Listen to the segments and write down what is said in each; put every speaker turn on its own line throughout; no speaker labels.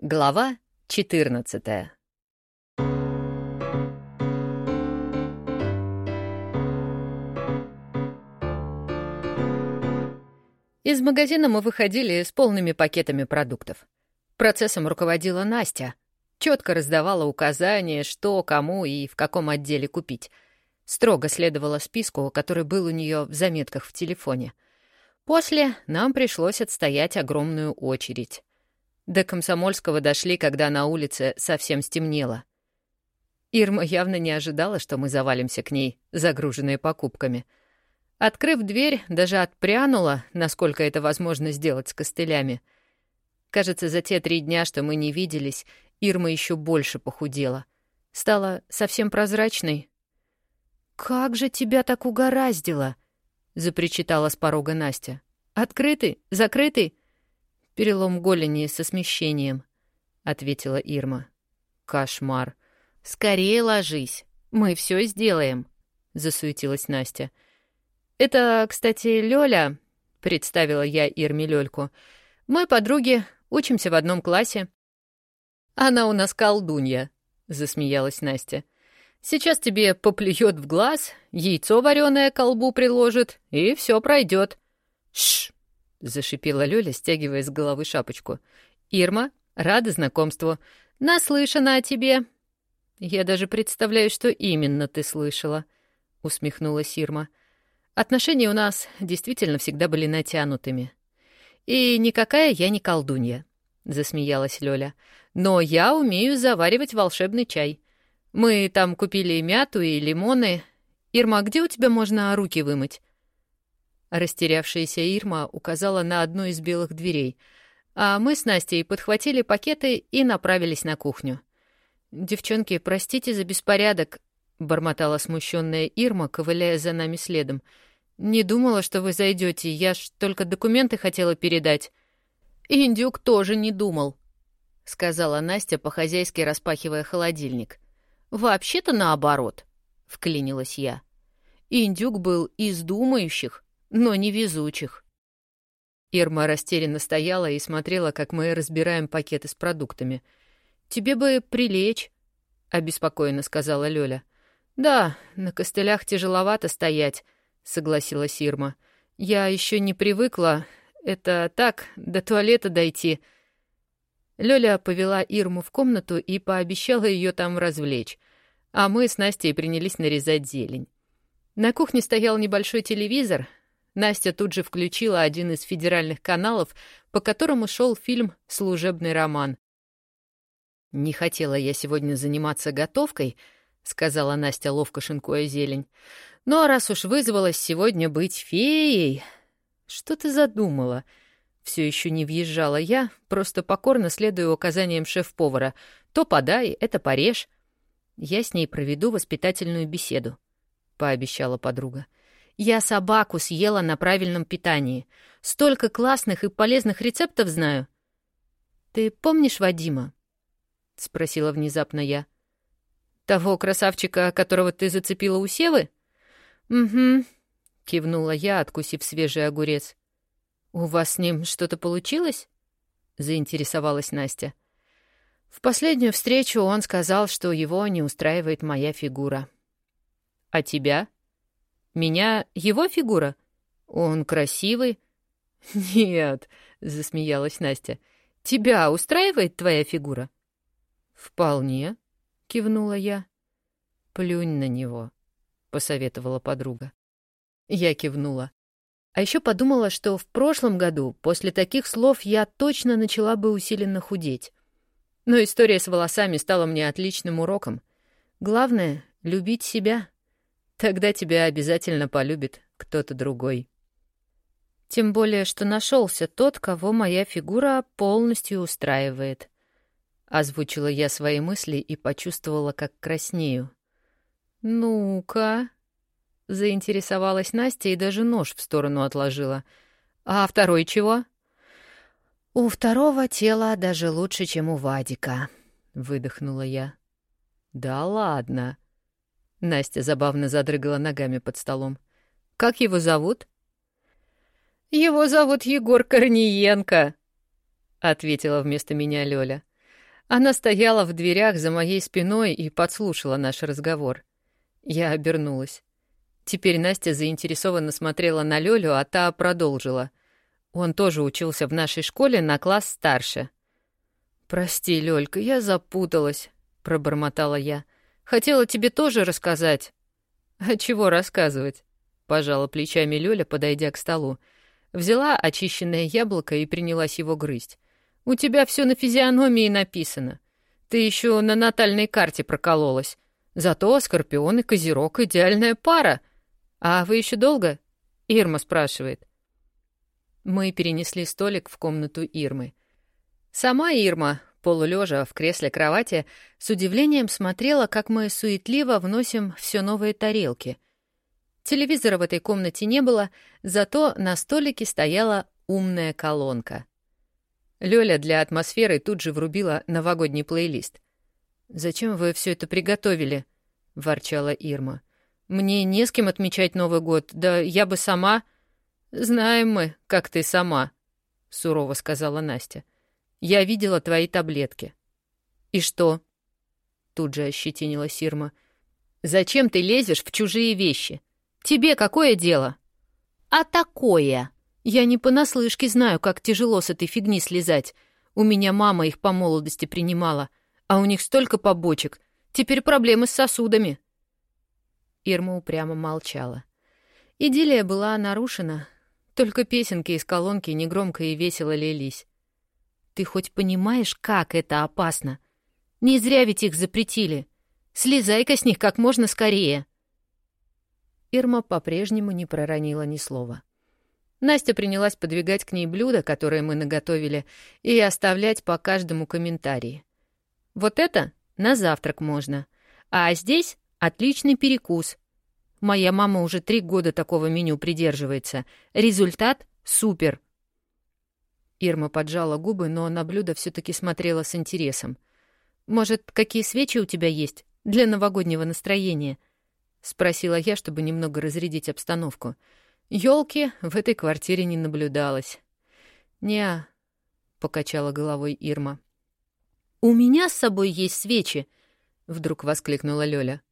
Глава 14 Из магазина мы выходили с полными пакетами продуктов. Процессом руководила Настя. Четко раздавала указания, что, кому и в каком отделе купить. Строго следовала списку, который был у нее в заметках в телефоне. После нам пришлось отстоять огромную очередь. До Комсомольского дошли, когда на улице совсем стемнело. Ирма явно не ожидала, что мы завалимся к ней, загруженные покупками. Открыв дверь, даже отпрянула, насколько это возможно сделать с костылями. Кажется, за те три дня, что мы не виделись, Ирма еще больше похудела. Стала совсем прозрачной. «Как же тебя так угораздило!» — запричитала с порога Настя. «Открытый? Закрытый?» «Перелом голени со смещением», — ответила Ирма. «Кошмар. Скорее ложись. Мы все сделаем», — засуетилась Настя. «Это, кстати, Лёля», — представила я Ирме Лёльку. «Мы подруги, учимся в одном классе». «Она у нас колдунья», — засмеялась Настя. «Сейчас тебе поплюет в глаз, яйцо вареное колбу приложит, и все пройдет. «Шш!» — зашипела Лёля, стягивая с головы шапочку. «Ирма, рада знакомству. Наслышана о тебе». «Я даже представляю, что именно ты слышала», — усмехнулась Ирма. «Отношения у нас действительно всегда были натянутыми». «И никакая я не колдунья», — засмеялась Лёля. «Но я умею заваривать волшебный чай. Мы там купили мяту и лимоны. Ирма, где у тебя можно руки вымыть?» Растерявшаяся Ирма указала на одну из белых дверей, а мы с Настей подхватили пакеты и направились на кухню. «Девчонки, простите за беспорядок», — бормотала смущенная Ирма, ковыляя за нами следом. «Не думала, что вы зайдете. Я ж только документы хотела передать». «Индюк тоже не думал», — сказала Настя, по-хозяйски распахивая холодильник. «Вообще-то наоборот», — вклинилась я. Индюк был из думающих, но невезучих. Ирма растерянно стояла и смотрела, как мы разбираем пакеты с продуктами. «Тебе бы прилечь», — обеспокоенно сказала Лёля. «Да, на костылях тяжеловато стоять», — согласилась Ирма. «Я еще не привыкла. Это так, до туалета дойти». Лёля повела Ирму в комнату и пообещала ее там развлечь, а мы с Настей принялись нарезать зелень. На кухне стоял небольшой телевизор, Настя тут же включила один из федеральных каналов, по которому шел фильм «Служебный роман». «Не хотела я сегодня заниматься готовкой», — сказала Настя, ловко шинкуя зелень. «Но раз уж вызвалась сегодня быть феей...» «Что ты задумала?» Все еще не въезжала я, просто покорно следую указаниям шеф-повара. «То подай, это порежь». «Я с ней проведу воспитательную беседу», — пообещала подруга. Я собаку съела на правильном питании. Столько классных и полезных рецептов знаю. Ты помнишь Вадима? спросила внезапно я. Того красавчика, которого ты зацепила у Севы? Угу, кивнула я, откусив свежий огурец. У вас с ним что-то получилось? заинтересовалась Настя. В последнюю встречу он сказал, что его не устраивает моя фигура. А тебя? Меня его фигура? Он красивый? Нет, засмеялась Настя. Тебя устраивает твоя фигура? Вполне, кивнула я. Плюнь на него, посоветовала подруга. Я кивнула. А еще подумала, что в прошлом году после таких слов я точно начала бы усиленно худеть. Но история с волосами стала мне отличным уроком. Главное — любить себя. Тогда тебя обязательно полюбит кто-то другой. Тем более, что нашелся тот, кого моя фигура полностью устраивает. Озвучила я свои мысли и почувствовала, как краснею. «Ну-ка...» — заинтересовалась Настя и даже нож в сторону отложила. «А второй чего?» «У второго тела даже лучше, чем у Вадика», — выдохнула я. «Да ладно», Настя забавно задрыгала ногами под столом. «Как его зовут?» «Его зовут Егор Корниенко», — ответила вместо меня Лёля. Она стояла в дверях за моей спиной и подслушала наш разговор. Я обернулась. Теперь Настя заинтересованно смотрела на Лёлю, а та продолжила. Он тоже учился в нашей школе на класс старше. «Прости, Лёлька, я запуталась», — пробормотала я. «Хотела тебе тоже рассказать». «А чего рассказывать?» — пожала плечами Лёля, подойдя к столу. Взяла очищенное яблоко и принялась его грызть. «У тебя все на физиономии написано. Ты еще на натальной карте прокололась. Зато Скорпион и Козерог — идеальная пара. А вы еще долго?» — Ирма спрашивает. Мы перенесли столик в комнату Ирмы. Сама Ирма, полулежа в кресле кровати, с удивлением смотрела, как мы суетливо вносим все новые тарелки. Телевизора в этой комнате не было, зато на столике стояла умная колонка. Лёля для атмосферы тут же врубила новогодний плейлист. «Зачем вы все это приготовили?» — ворчала Ирма. «Мне не с кем отмечать Новый год, да я бы сама...» «Знаем мы, как ты сама», — сурово сказала Настя. «Я видела твои таблетки». «И что?» Тут же ощетинила Сирма. «Зачем ты лезешь в чужие вещи? Тебе какое дело?» «А такое!» «Я не понаслышке знаю, как тяжело с этой фигни слезать. У меня мама их по молодости принимала, а у них столько побочек. Теперь проблемы с сосудами». Ирма упрямо молчала. Идиллия была нарушена, только песенки из колонки негромко и весело лились. Ты хоть понимаешь, как это опасно? Не зря ведь их запретили. Слезай-ка с них как можно скорее. Ирма по-прежнему не проронила ни слова. Настя принялась подвигать к ней блюда, которые мы наготовили, и оставлять по каждому комментарии. Вот это на завтрак можно, а здесь отличный перекус. Моя мама уже три года такого меню придерживается. Результат — супер. Ирма поджала губы, но на блюдо все таки смотрела с интересом. «Может, какие свечи у тебя есть для новогоднего настроения?» — спросила я, чтобы немного разрядить обстановку. Ёлки в этой квартире не наблюдалось. «Не-а», покачала головой Ирма. «У меня с собой есть свечи!» — вдруг воскликнула Лёля.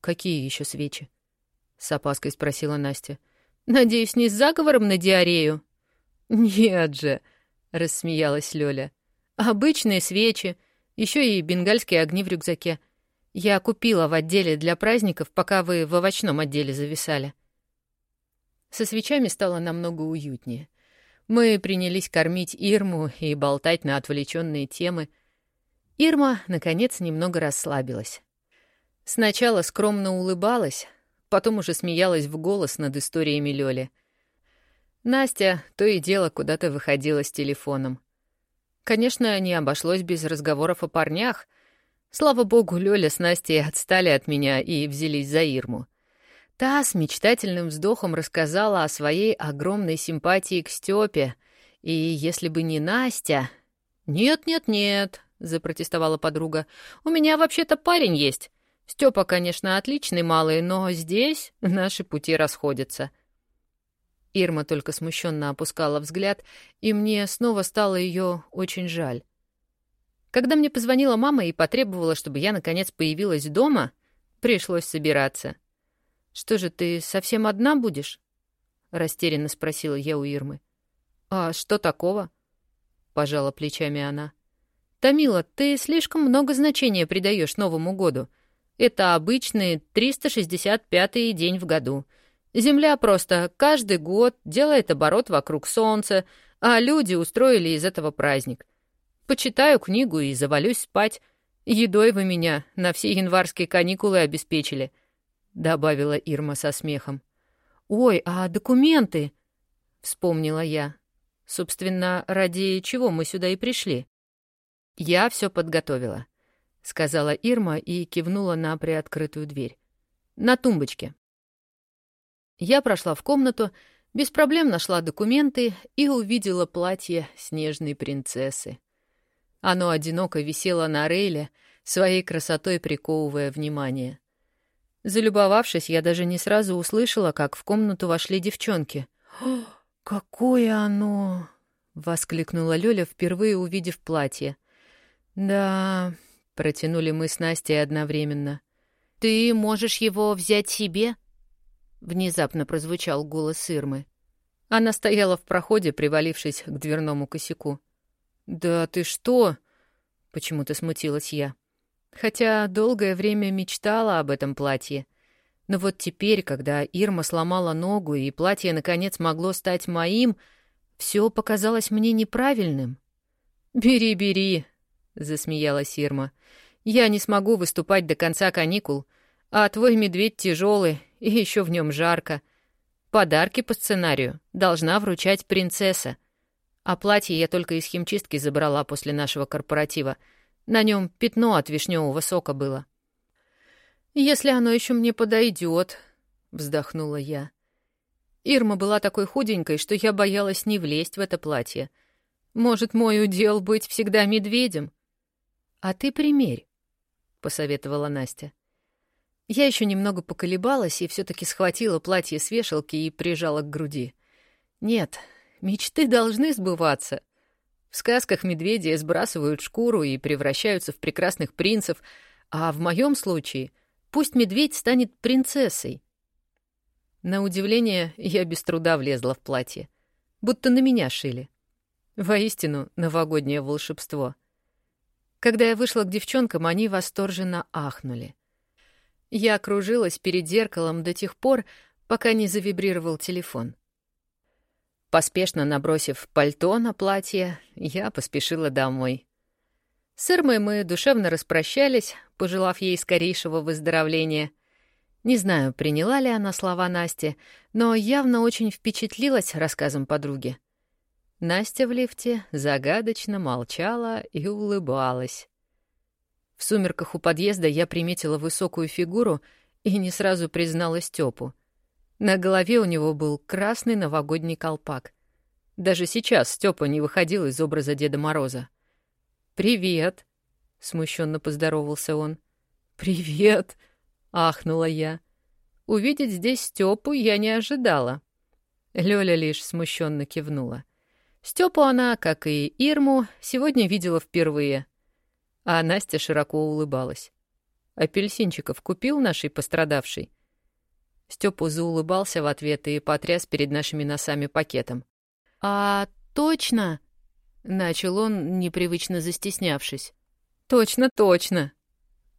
«Какие еще свечи?» — с опаской спросила Настя. «Надеюсь, не с заговором на диарею?» «Нет же!» — рассмеялась Лёля. «Обычные свечи, еще и бенгальские огни в рюкзаке. Я купила в отделе для праздников, пока вы в овощном отделе зависали». Со свечами стало намного уютнее. Мы принялись кормить Ирму и болтать на отвлеченные темы. Ирма, наконец, немного расслабилась. Сначала скромно улыбалась, потом уже смеялась в голос над историями Лёли. Настя то и дело куда-то выходила с телефоном. Конечно, не обошлось без разговоров о парнях. Слава богу, Лёля с Настей отстали от меня и взялись за Ирму. Та с мечтательным вздохом рассказала о своей огромной симпатии к Стёпе, и если бы не Настя... «Нет-нет-нет», — запротестовала подруга, — «у меня вообще-то парень есть. Степа, конечно, отличный малый, но здесь наши пути расходятся. Ирма только смущенно опускала взгляд, и мне снова стало ее очень жаль. Когда мне позвонила мама и потребовала, чтобы я наконец появилась дома, пришлось собираться. «Что же, ты совсем одна будешь?» — растерянно спросила я у Ирмы. «А что такого?» — пожала плечами она. «Томила, ты слишком много значения придаешь Новому году. Это обычный 365-й день в году. Земля просто каждый год делает оборот вокруг Солнца, а люди устроили из этого праздник. Почитаю книгу и завалюсь спать. Едой вы меня на все январские каникулы обеспечили», — добавила Ирма со смехом. «Ой, а документы?» — вспомнила я. «Собственно, ради чего мы сюда и пришли?» Я все подготовила. — сказала Ирма и кивнула на приоткрытую дверь. «На тумбочке». Я прошла в комнату, без проблем нашла документы и увидела платье снежной принцессы. Оно одиноко висело на рейле, своей красотой приковывая внимание. Залюбовавшись, я даже не сразу услышала, как в комнату вошли девчонки. «О, какое оно!» — воскликнула Лёля, впервые увидев платье. «Да...» — протянули мы с Настей одновременно. «Ты можешь его взять себе?» — внезапно прозвучал голос Ирмы. Она стояла в проходе, привалившись к дверному косяку. «Да ты что?» — почему-то смутилась я. Хотя долгое время мечтала об этом платье. Но вот теперь, когда Ирма сломала ногу и платье наконец могло стать моим, все показалось мне неправильным. «Бери, бери», — засмеялась Ирма. «Я не смогу выступать до конца каникул, а твой медведь тяжелый, и еще в нем жарко. Подарки по сценарию должна вручать принцесса. А платье я только из химчистки забрала после нашего корпоратива. На нем пятно от вишневого сока было». «Если оно еще мне подойдет, вздохнула я. Ирма была такой худенькой, что я боялась не влезть в это платье. Может, мой удел быть всегда медведем? А ты примерь, посоветовала Настя. Я еще немного поколебалась и все таки схватила платье с вешалки и прижала к груди. Нет, мечты должны сбываться. В сказках медведи сбрасывают шкуру и превращаются в прекрасных принцев, а в моем случае — Пусть медведь станет принцессой. На удивление, я без труда влезла в платье. Будто на меня шили. Воистину, новогоднее волшебство. Когда я вышла к девчонкам, они восторженно ахнули. Я кружилась перед зеркалом до тех пор, пока не завибрировал телефон. Поспешно набросив пальто на платье, я поспешила домой. С Ирмой мы душевно распрощались, пожелав ей скорейшего выздоровления. Не знаю, приняла ли она слова Насти, но явно очень впечатлилась рассказом подруги. Настя в лифте загадочно молчала и улыбалась. В сумерках у подъезда я приметила высокую фигуру и не сразу признала Степу. На голове у него был красный новогодний колпак. Даже сейчас Степа не выходил из образа Деда Мороза. «Привет!» — смущенно поздоровался он. «Привет!» — ахнула я. Увидеть здесь Степу я не ожидала. Лёля лишь смущенно кивнула. Степу она, как и Ирму, сегодня видела впервые. А Настя широко улыбалась. «Апельсинчиков купил нашей пострадавшей?» Степу заулыбался в ответ и потряс перед нашими носами пакетом. «А точно?» Начал он, непривычно застеснявшись. «Точно, точно!»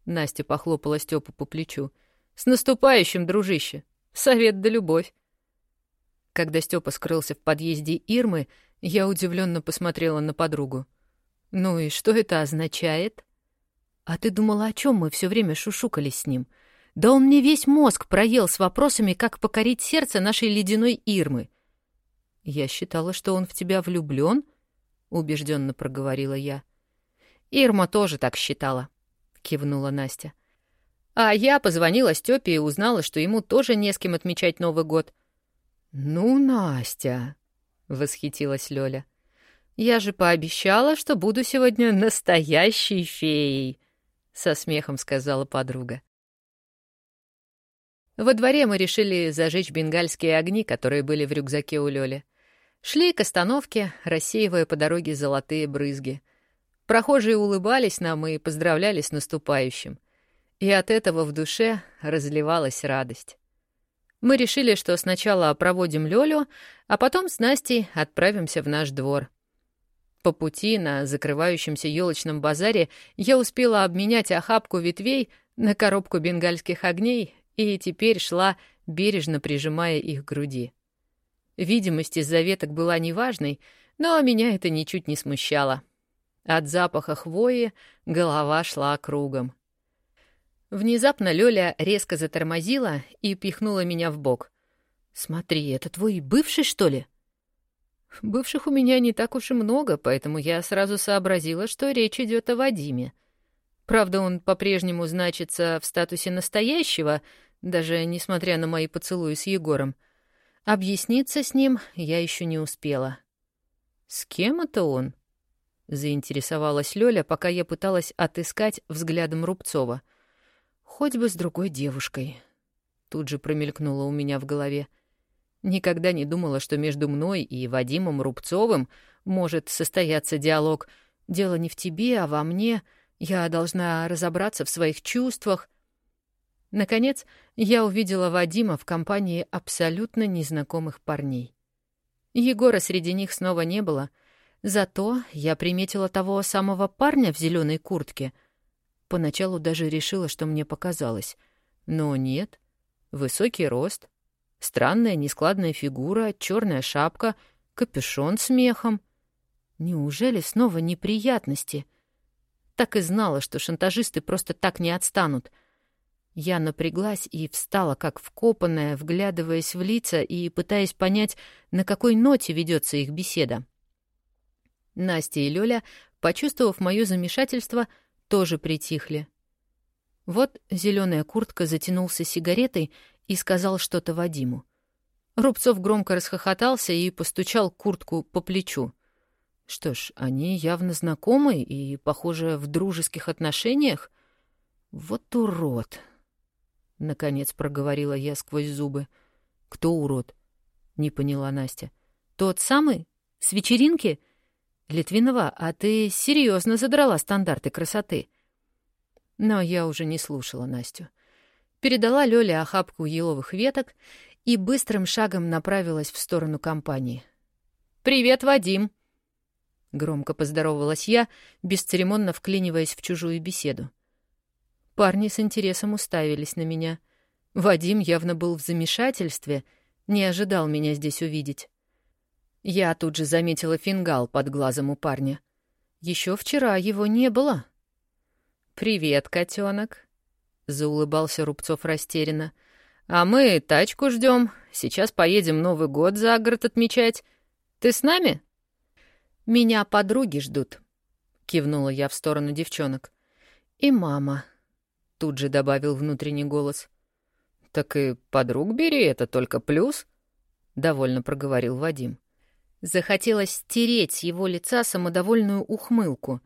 Настя похлопала Степу по плечу. «С наступающим, дружище! Совет да любовь!» Когда Степа скрылся в подъезде Ирмы, я удивленно посмотрела на подругу. «Ну и что это означает?» «А ты думала, о чем мы все время шушукались с ним? Да он мне весь мозг проел с вопросами, как покорить сердце нашей ледяной Ирмы». «Я считала, что он в тебя влюблен, убежденно проговорила я. Ирма тоже так считала, кивнула Настя. А я позвонила Стёпе и узнала, что ему тоже не с кем отмечать Новый год. Ну, Настя, восхитилась Лёля. Я же пообещала, что буду сегодня настоящей феей, со смехом сказала подруга. Во дворе мы решили зажечь бенгальские огни, которые были в рюкзаке у Лёли. Шли к остановке, рассеивая по дороге золотые брызги. Прохожие улыбались нам и поздравляли с наступающим. И от этого в душе разливалась радость. Мы решили, что сначала проводим Лёлю, а потом с Настей отправимся в наш двор. По пути на закрывающемся елочном базаре я успела обменять охапку ветвей на коробку бенгальских огней и теперь шла, бережно прижимая их к груди. Видимость из-за веток была неважной, но меня это ничуть не смущало. От запаха хвои голова шла кругом. Внезапно Лёля резко затормозила и пихнула меня в бок. «Смотри, это твой бывший, что ли?» Бывших у меня не так уж и много, поэтому я сразу сообразила, что речь идет о Вадиме. Правда, он по-прежнему значится в статусе настоящего, даже несмотря на мои поцелуи с Егором. Объясниться с ним я еще не успела. «С кем это он?» — заинтересовалась Лёля, пока я пыталась отыскать взглядом Рубцова. «Хоть бы с другой девушкой». Тут же промелькнуло у меня в голове. Никогда не думала, что между мной и Вадимом Рубцовым может состояться диалог Дело не в тебе, а во мне. Я должна разобраться в своих чувствах. Наконец, я увидела Вадима в компании абсолютно незнакомых парней. Егора среди них снова не было, зато я приметила того самого парня в зеленой куртке. Поначалу даже решила, что мне показалось. Но нет. Высокий рост, странная нескладная фигура, черная шапка, капюшон с мехом. Неужели снова неприятности? Так и знала, что шантажисты просто так не отстанут — я напряглась и встала, как вкопанная, вглядываясь в лица и пытаясь понять, на какой ноте ведется их беседа. Настя и Лёля, почувствовав моё замешательство, тоже притихли. Вот зеленая куртка затянулся сигаретой и сказал что-то Вадиму. Рубцов громко расхохотался и постучал куртку по плечу. Что ж, они явно знакомы и, похоже, в дружеских отношениях. Вот урод. — наконец проговорила я сквозь зубы. «Кто урод?» — не поняла Настя. «Тот самый? С вечеринки? Литвинова, а ты серьезно задрала стандарты красоты». Но я уже не слушала Настю. Передала Лёле охапку еловых веток и быстрым шагом направилась в сторону компании. «Привет, Вадим!» Громко поздоровалась я, бесцеремонно вклиниваясь в чужую беседу. Парни с интересом уставились на меня. Вадим явно был в замешательстве, не ожидал меня здесь увидеть. Я тут же заметила фингал под глазом у парня. Еще вчера его не было. «Привет, котенок, заулыбался Рубцов растерянно. «А мы тачку ждем. Сейчас поедем Новый год за город отмечать. Ты с нами?» «Меня подруги ждут», — кивнула я в сторону девчонок. «И мама», Тут же добавил внутренний голос. «Так и подруг бери, это только плюс», — довольно проговорил Вадим. Захотелось стереть с его лица самодовольную ухмылку.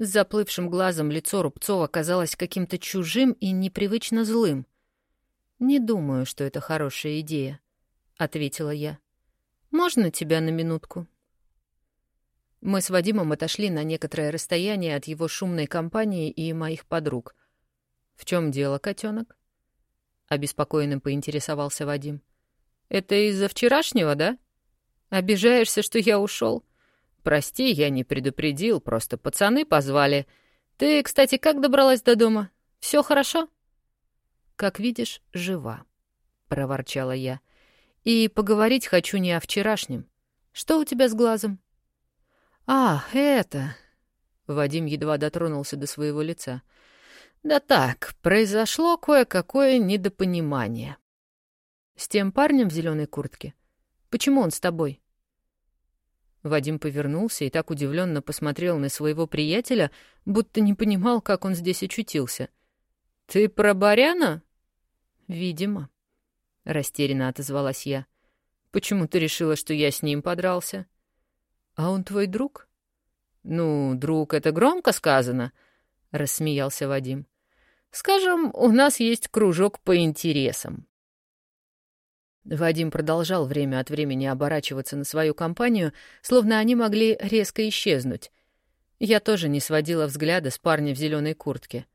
С заплывшим глазом лицо Рубцова казалось каким-то чужим и непривычно злым. «Не думаю, что это хорошая идея», — ответила я. «Можно тебя на минутку?» Мы с Вадимом отошли на некоторое расстояние от его шумной компании и моих подруг. «В чем дело, котенок? обеспокоенно поинтересовался Вадим. «Это из-за вчерашнего, да? Обижаешься, что я ушел? Прости, я не предупредил, просто пацаны позвали. Ты, кстати, как добралась до дома? Все хорошо?» «Как видишь, жива», — проворчала я. «И поговорить хочу не о вчерашнем. Что у тебя с глазом?» «А, это...» Вадим едва дотронулся до своего лица — да так, произошло кое-какое недопонимание. С тем парнем в зеленой куртке? Почему он с тобой? Вадим повернулся и так удивленно посмотрел на своего приятеля, будто не понимал, как он здесь очутился. «Ты про Баряна?» «Видимо», — растерянно отозвалась я. «Почему ты решила, что я с ним подрался?» «А он твой друг?» «Ну, друг — это громко сказано», — рассмеялся Вадим. Скажем, у нас есть кружок по интересам. Вадим продолжал время от времени оборачиваться на свою компанию, словно они могли резко исчезнуть. Я тоже не сводила взгляда с парня в зеленой куртке.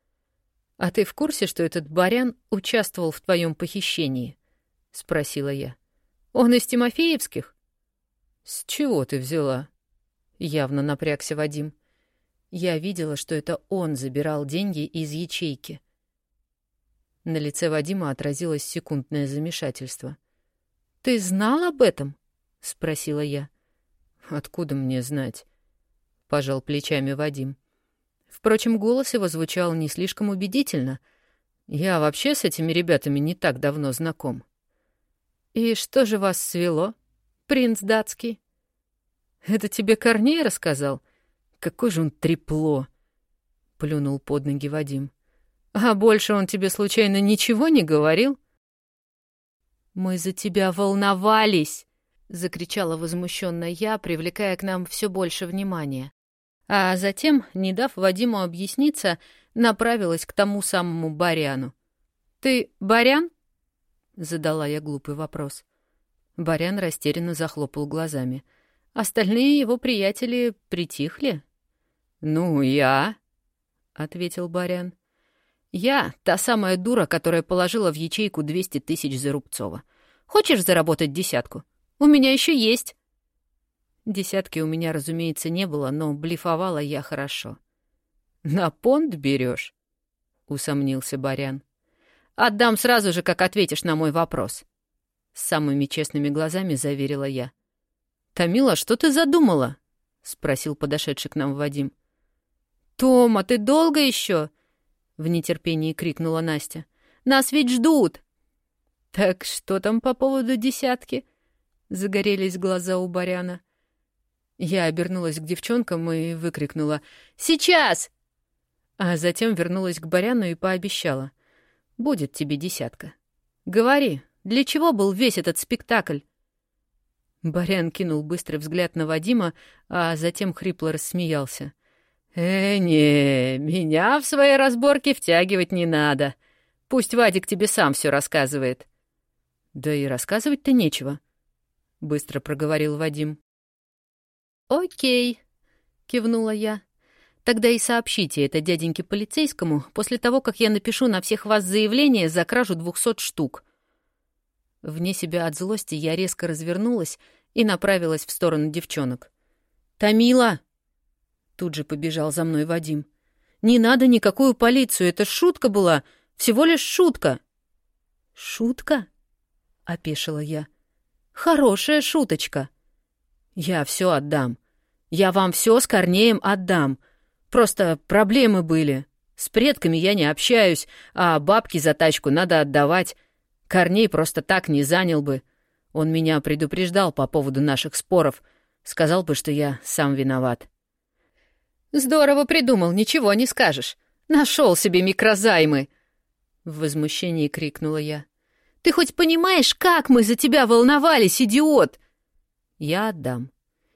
«А ты в курсе, что этот барян участвовал в твоем похищении?» — спросила я. «Он из Тимофеевских?» «С чего ты взяла?» — явно напрягся Вадим. Я видела, что это он забирал деньги из ячейки. На лице Вадима отразилось секундное замешательство. «Ты знал об этом?» — спросила я. «Откуда мне знать?» — пожал плечами Вадим. Впрочем, голос его звучал не слишком убедительно. Я вообще с этими ребятами не так давно знаком. «И что же вас свело, принц датский?» «Это тебе Корней рассказал? Какой же он трепло!» — плюнул под ноги Вадим. А больше он тебе случайно ничего не говорил? Мы за тебя волновались, закричала возмущенная я, привлекая к нам все больше внимания. А затем, не дав Вадиму объясниться, направилась к тому самому Баряну. Ты Барян? задала я глупый вопрос. Барян растерянно захлопал глазами. Остальные его приятели притихли. «Ну, я», — ответил Барян. «Я та самая дура, которая положила в ячейку 200 тысяч за. Хочешь заработать десятку? У меня еще есть». Десятки у меня, разумеется, не было, но блефовала я хорошо. «На понт берешь? усомнился Барян. «Отдам сразу же, как ответишь на мой вопрос». С самыми честными глазами заверила я. «Тамила, что ты задумала?» — спросил подошедший к нам Вадим. «Тома, ты долго еще?» — в нетерпении крикнула Настя. «Нас ведь ждут!» «Так что там по поводу десятки?» — загорелись глаза у Баряна. Я обернулась к девчонкам и выкрикнула «Сейчас!» А затем вернулась к Баряну и пообещала «Будет тебе десятка. Говори, для чего был весь этот спектакль?» Барян кинул быстрый взгляд на Вадима, а затем хрипло рассмеялся. «Э, не, меня в свои разборки втягивать не надо. Пусть Вадик тебе сам все рассказывает». «Да и рассказывать-то нечего», — быстро проговорил Вадим. «Окей», — кивнула я. «Тогда и сообщите это дяденьке полицейскому после того, как я напишу на всех вас заявление за кражу двухсот штук». Вне себя от злости я резко развернулась и направилась в сторону девчонок. «Томила!» Тут же побежал за мной Вадим. «Не надо никакую полицию, это шутка была, всего лишь шутка». «Шутка?» — опешила я. «Хорошая шуточка». «Я все отдам. Я вам все с Корнеем отдам. Просто проблемы были. С предками я не общаюсь, а бабки за тачку надо отдавать. Корней просто так не занял бы. Он меня предупреждал по поводу наших споров. Сказал бы, что я сам виноват». «Здорово придумал, ничего не скажешь. Нашел себе микрозаймы!» В возмущении крикнула я. «Ты хоть понимаешь, как мы за тебя волновались, идиот?» «Я отдам.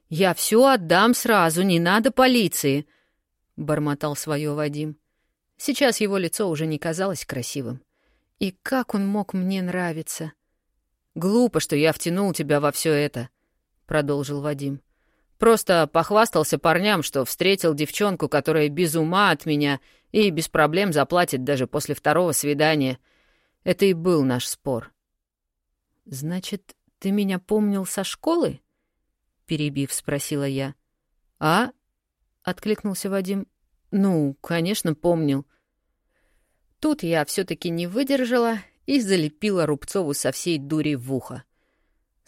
Я все отдам сразу, не надо полиции», — бормотал свое Вадим. Сейчас его лицо уже не казалось красивым. И как он мог мне нравиться? «Глупо, что я втянул тебя во все это», — продолжил Вадим. «Просто похвастался парням, что встретил девчонку, которая без ума от меня и без проблем заплатит даже после второго свидания. Это и был наш спор». «Значит, ты меня помнил со школы?» перебив, спросила я. «А?» — откликнулся Вадим. «Ну, конечно, помнил». Тут я все таки не выдержала и залепила Рубцову со всей дури в ухо.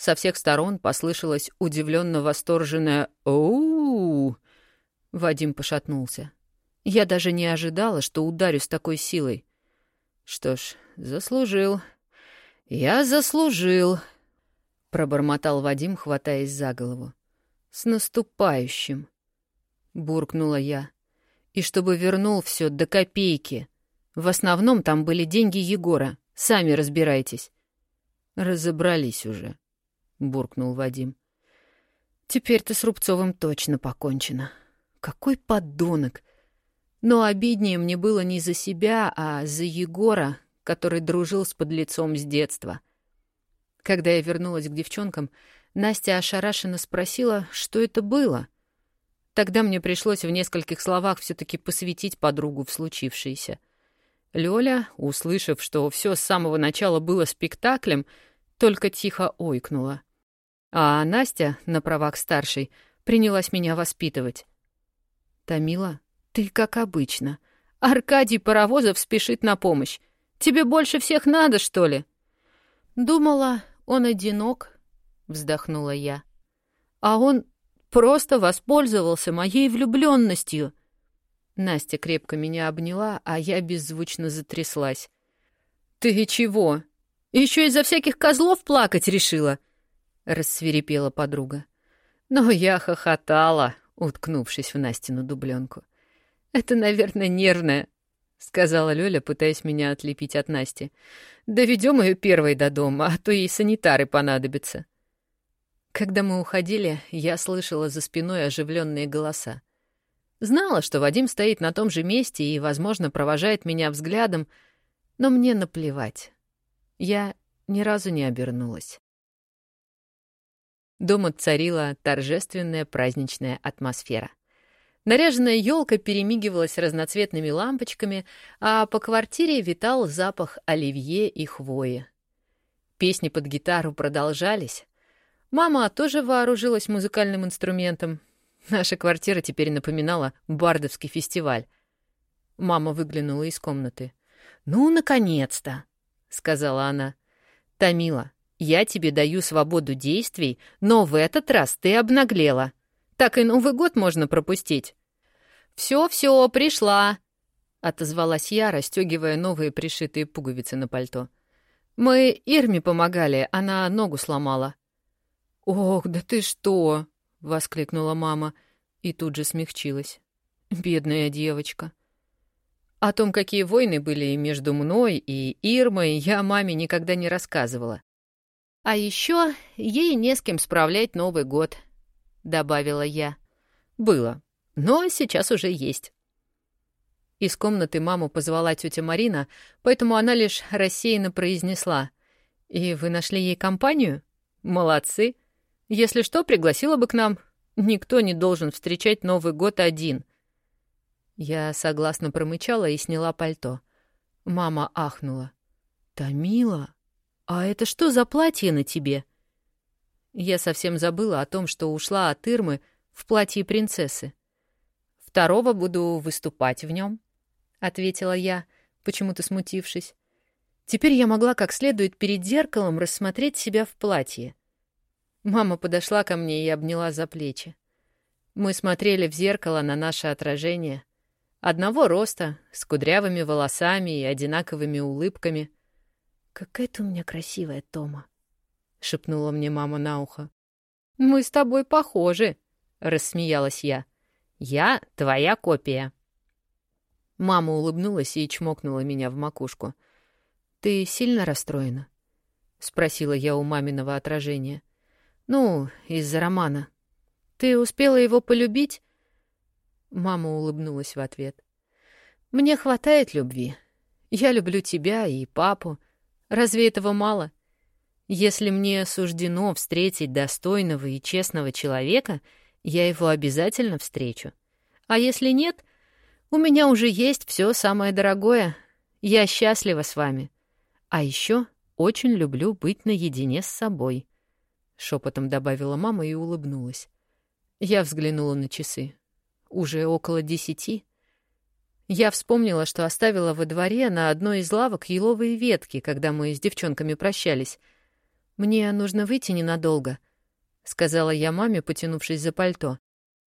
Со всех сторон послышалось удивленно восторженное «Оу!». Вадим пошатнулся. Я даже не ожидала, что ударю с такой силой. Что ж, заслужил. Я заслужил, пробормотал Вадим, хватаясь за голову. С наступающим, буркнула я. И чтобы вернул все до копейки. В основном там были деньги Егора. Сами разбирайтесь. Разобрались уже, буркнул Вадим. Теперь-то с Рубцовым точно покончено. Какой подонок! Но обиднее мне было не за себя, а за Егора, который дружил с подлецом с детства — когда я вернулась к девчонкам, Настя ошарашенно спросила, что это было. Тогда мне пришлось в нескольких словах все таки посвятить подругу в случившееся. Лёля, услышав, что все с самого начала было спектаклем, только тихо ойкнула. А Настя, на правах старшей, принялась меня воспитывать. «Томила, ты как обычно. Аркадий Паровозов спешит на помощь. Тебе больше всех надо, что ли?» Думала, он одинок, вздохнула я. А он просто воспользовался моей влюбленностью. Настя крепко меня обняла, а я беззвучно затряслась. Ты чего? Еще из-за всяких козлов плакать решила? Рассверепела подруга. Но я хохотала, уткнувшись в Настину дубленку. Это, наверное, нервное, — сказала Лёля, пытаясь меня отлепить от Насти. «Доведём её первой до дома, а то ей санитары понадобятся». Когда мы уходили, я слышала за спиной оживленные голоса. Знала, что Вадим стоит на том же месте и, возможно, провожает меня взглядом, но мне наплевать. Я ни разу не обернулась. Дома царила торжественная праздничная атмосфера. Наряженная елка перемигивалась разноцветными лампочками, а по квартире витал запах оливье и хвои. Песни под гитару продолжались. Мама тоже вооружилась музыкальным инструментом. Наша квартира теперь напоминала бардовский фестиваль. Мама выглянула из комнаты. «Ну, наконец-то!» — сказала она. «Томила, я тебе даю свободу действий, но в этот раз ты обнаглела. Так и Новый год можно пропустить». «Все-все, пришла!» — отозвалась я, расстегивая новые пришитые пуговицы на пальто. «Мы Ирме помогали, она ногу сломала». «Ох, да ты что!» — воскликнула мама и тут же смягчилась. «Бедная девочка». О том, какие войны были между мной и Ирмой, я маме никогда не рассказывала. «А еще ей не с кем справлять Новый год», — добавила я. «Было, но сейчас уже есть». Из комнаты маму позвала тетя Марина, поэтому она лишь рассеянно произнесла. «И вы нашли ей компанию? Молодцы. Если что, пригласила бы к нам. Никто не должен встречать Новый год один». Я согласно промычала и сняла пальто. Мама ахнула. «Томила?» «А это что за платье на тебе?» Я совсем забыла о том, что ушла от Ирмы в платье принцессы. «Второго буду выступать в нем», — ответила я, почему-то смутившись. Теперь я могла как следует перед зеркалом рассмотреть себя в платье. Мама подошла ко мне и обняла за плечи. Мы смотрели в зеркало на наше отражение. Одного роста, с кудрявыми волосами и одинаковыми улыбками — «Какая ты у меня красивая, Тома!» — шепнула мне мама на ухо. «Мы с тобой похожи!» — рассмеялась я. «Я твоя копия!» Мама улыбнулась и чмокнула меня в макушку. «Ты сильно расстроена?» — спросила я у маминого отражения. «Ну, из-за романа. Ты успела его полюбить?» Мама улыбнулась в ответ. «Мне хватает любви. Я люблю тебя и папу, Разве этого мало? Если мне суждено встретить достойного и честного человека, я его обязательно встречу. А если нет, у меня уже есть все самое дорогое. Я счастлива с вами. А еще очень люблю быть наедине с собой. Шепотом добавила мама и улыбнулась. Я взглянула на часы. Уже около десяти. Я вспомнила, что оставила во дворе на одной из лавок еловые ветки, когда мы с девчонками прощались. «Мне нужно выйти ненадолго», — сказала я маме, потянувшись за пальто.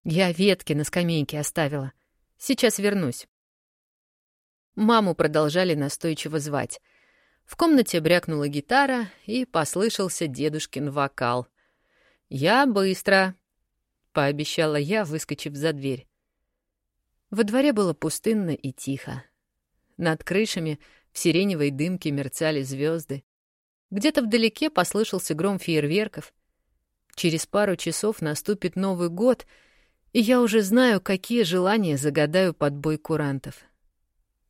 «Я ветки на скамейке оставила. Сейчас вернусь». Маму продолжали настойчиво звать. В комнате брякнула гитара, и послышался дедушкин вокал. «Я быстро», — пообещала я, выскочив за дверь. Во дворе было пустынно и тихо. Над крышами в сиреневой дымке мерцали звезды. Где-то вдалеке послышался гром фейерверков. Через пару часов наступит Новый год, и я уже знаю, какие желания загадаю под бой курантов.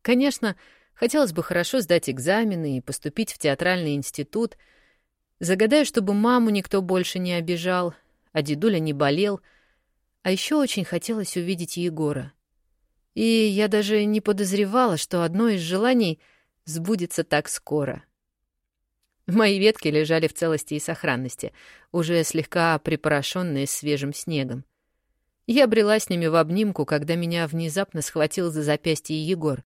Конечно, хотелось бы хорошо сдать экзамены и поступить в театральный институт. Загадаю, чтобы маму никто больше не обижал, а дедуля не болел. А еще очень хотелось увидеть Егора. И я даже не подозревала, что одно из желаний сбудется так скоро. Мои ветки лежали в целости и сохранности, уже слегка припорошенные свежим снегом. Я брела с ними в обнимку, когда меня внезапно схватил за запястье Егор.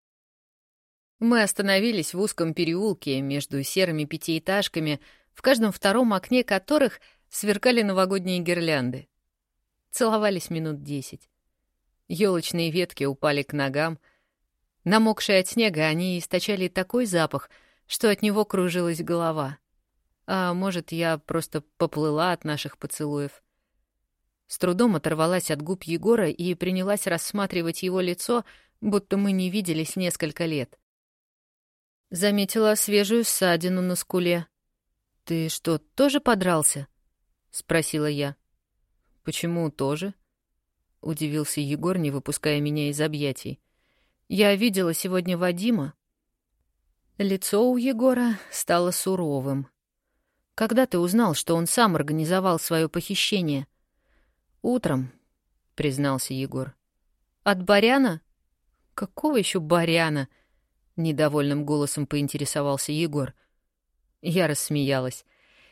Мы остановились в узком переулке между серыми пятиэтажками, в каждом втором окне которых сверкали новогодние гирлянды. Целовались минут десять. Елочные ветки упали к ногам. Намокшие от снега, они источали такой запах, что от него кружилась голова. А может, я просто поплыла от наших поцелуев. С трудом оторвалась от губ Егора и принялась рассматривать его лицо, будто мы не виделись несколько лет. Заметила свежую ссадину на скуле. «Ты что, тоже подрался?» — спросила я. «Почему тоже?» — удивился Егор, не выпуская меня из объятий. «Я видела сегодня Вадима». Лицо у Егора стало суровым. «Когда ты узнал, что он сам организовал свое похищение?» «Утром», — признался Егор. От баряна? Какого еще баряна? Недовольным голосом поинтересовался Егор. Я рассмеялась.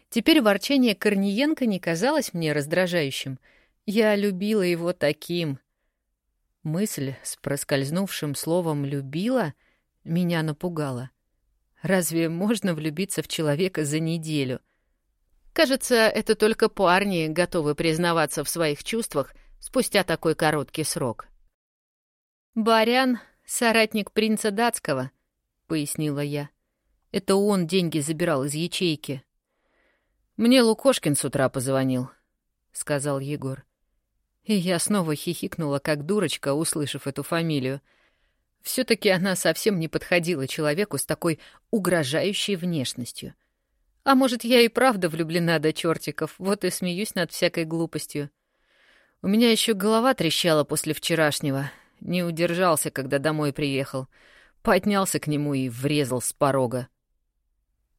Теперь ворчание Корниенко не казалось мне раздражающим. Я любила его таким. Мысль с проскользнувшим словом «любила» меня напугала. Разве можно влюбиться в человека за неделю? Кажется, это только парни готовы признаваться в своих чувствах спустя такой короткий срок. «Барян — соратник принца датского», — пояснила я. «Это он деньги забирал из ячейки».
«Мне Лукошкин с утра позвонил», — сказал Егор.
И я снова хихикнула, как дурочка, услышав эту фамилию. все таки она совсем не подходила человеку с такой угрожающей внешностью. А может, я и правда влюблена до чертиков, вот и смеюсь над всякой глупостью. У меня еще голова трещала после вчерашнего. Не удержался, когда домой приехал. Поднялся к нему и врезал с порога.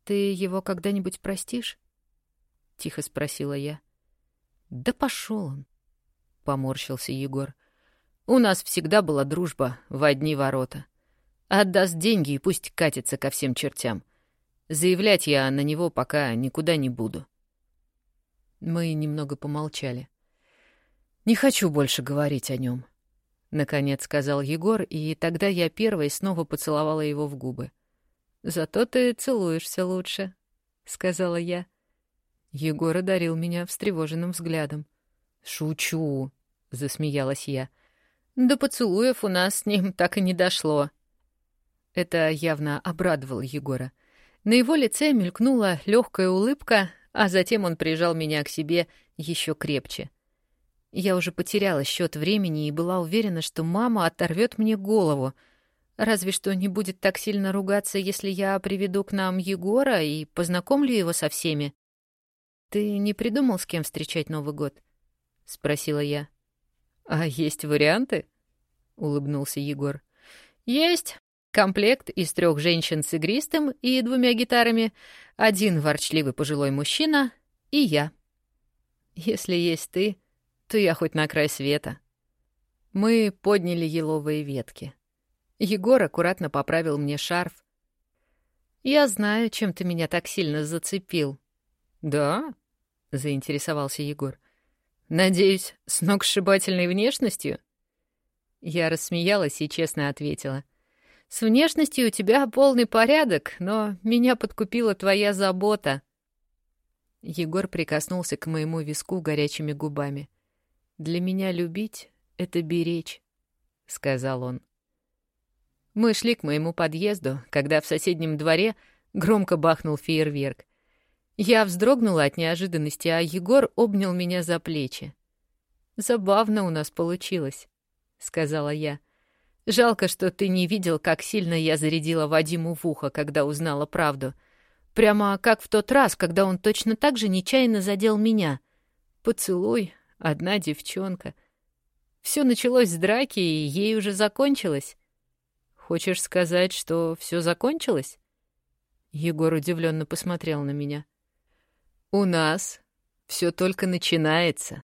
«Ты его когда-нибудь простишь?» — тихо спросила я. «Да пошел он!» — поморщился Егор. «У нас всегда была дружба в одни ворота. Отдаст деньги и пусть катится ко всем чертям. Заявлять я на него пока никуда не буду». Мы немного помолчали. «Не хочу больше говорить о нем», — наконец сказал Егор, и тогда я первой снова поцеловала его в губы. «Зато ты целуешься лучше», — сказала я. Егор одарил меня встревоженным взглядом. «Шучу», — засмеялась я. «До поцелуев у нас с ним так и не дошло». Это явно обрадовало Егора. На его лице мелькнула легкая улыбка, а затем он прижал меня к себе еще крепче. Я уже потеряла счет времени и была уверена, что мама оторвет мне голову. Разве что не будет так сильно ругаться, если я приведу к нам Егора и познакомлю его со всеми. «Ты не придумал, с кем встречать Новый год?» — спросила я. «А есть варианты?» — улыбнулся Егор. «Есть. Комплект из трех женщин с игристым и двумя гитарами, один ворчливый пожилой мужчина и я. Если есть ты, то я хоть на край света». Мы подняли еловые ветки. Егор аккуратно поправил мне шарф. «Я знаю, чем ты меня так сильно зацепил». «Да?» — заинтересовался Егор. «Надеюсь, с ногсшибательной внешностью?» Я рассмеялась и честно ответила. «С внешностью у тебя полный порядок, но меня подкупила твоя забота». Егор прикоснулся к моему виску горячими губами. «Для меня любить — это беречь», — сказал он. Мы шли к моему подъезду, когда в соседнем дворе громко бахнул фейерверк. Я вздрогнула от неожиданности, а Егор обнял меня за плечи. «Забавно у нас получилось», — сказала я. «Жалко, что ты не видел, как сильно я зарядила Вадиму в ухо, когда узнала правду. Прямо как в тот раз, когда он точно так же нечаянно задел меня. Поцелуй, одна девчонка. Все началось с драки, и ей уже закончилось. Хочешь сказать, что все закончилось?» Егор удивленно посмотрел на меня. «У нас все только начинается»,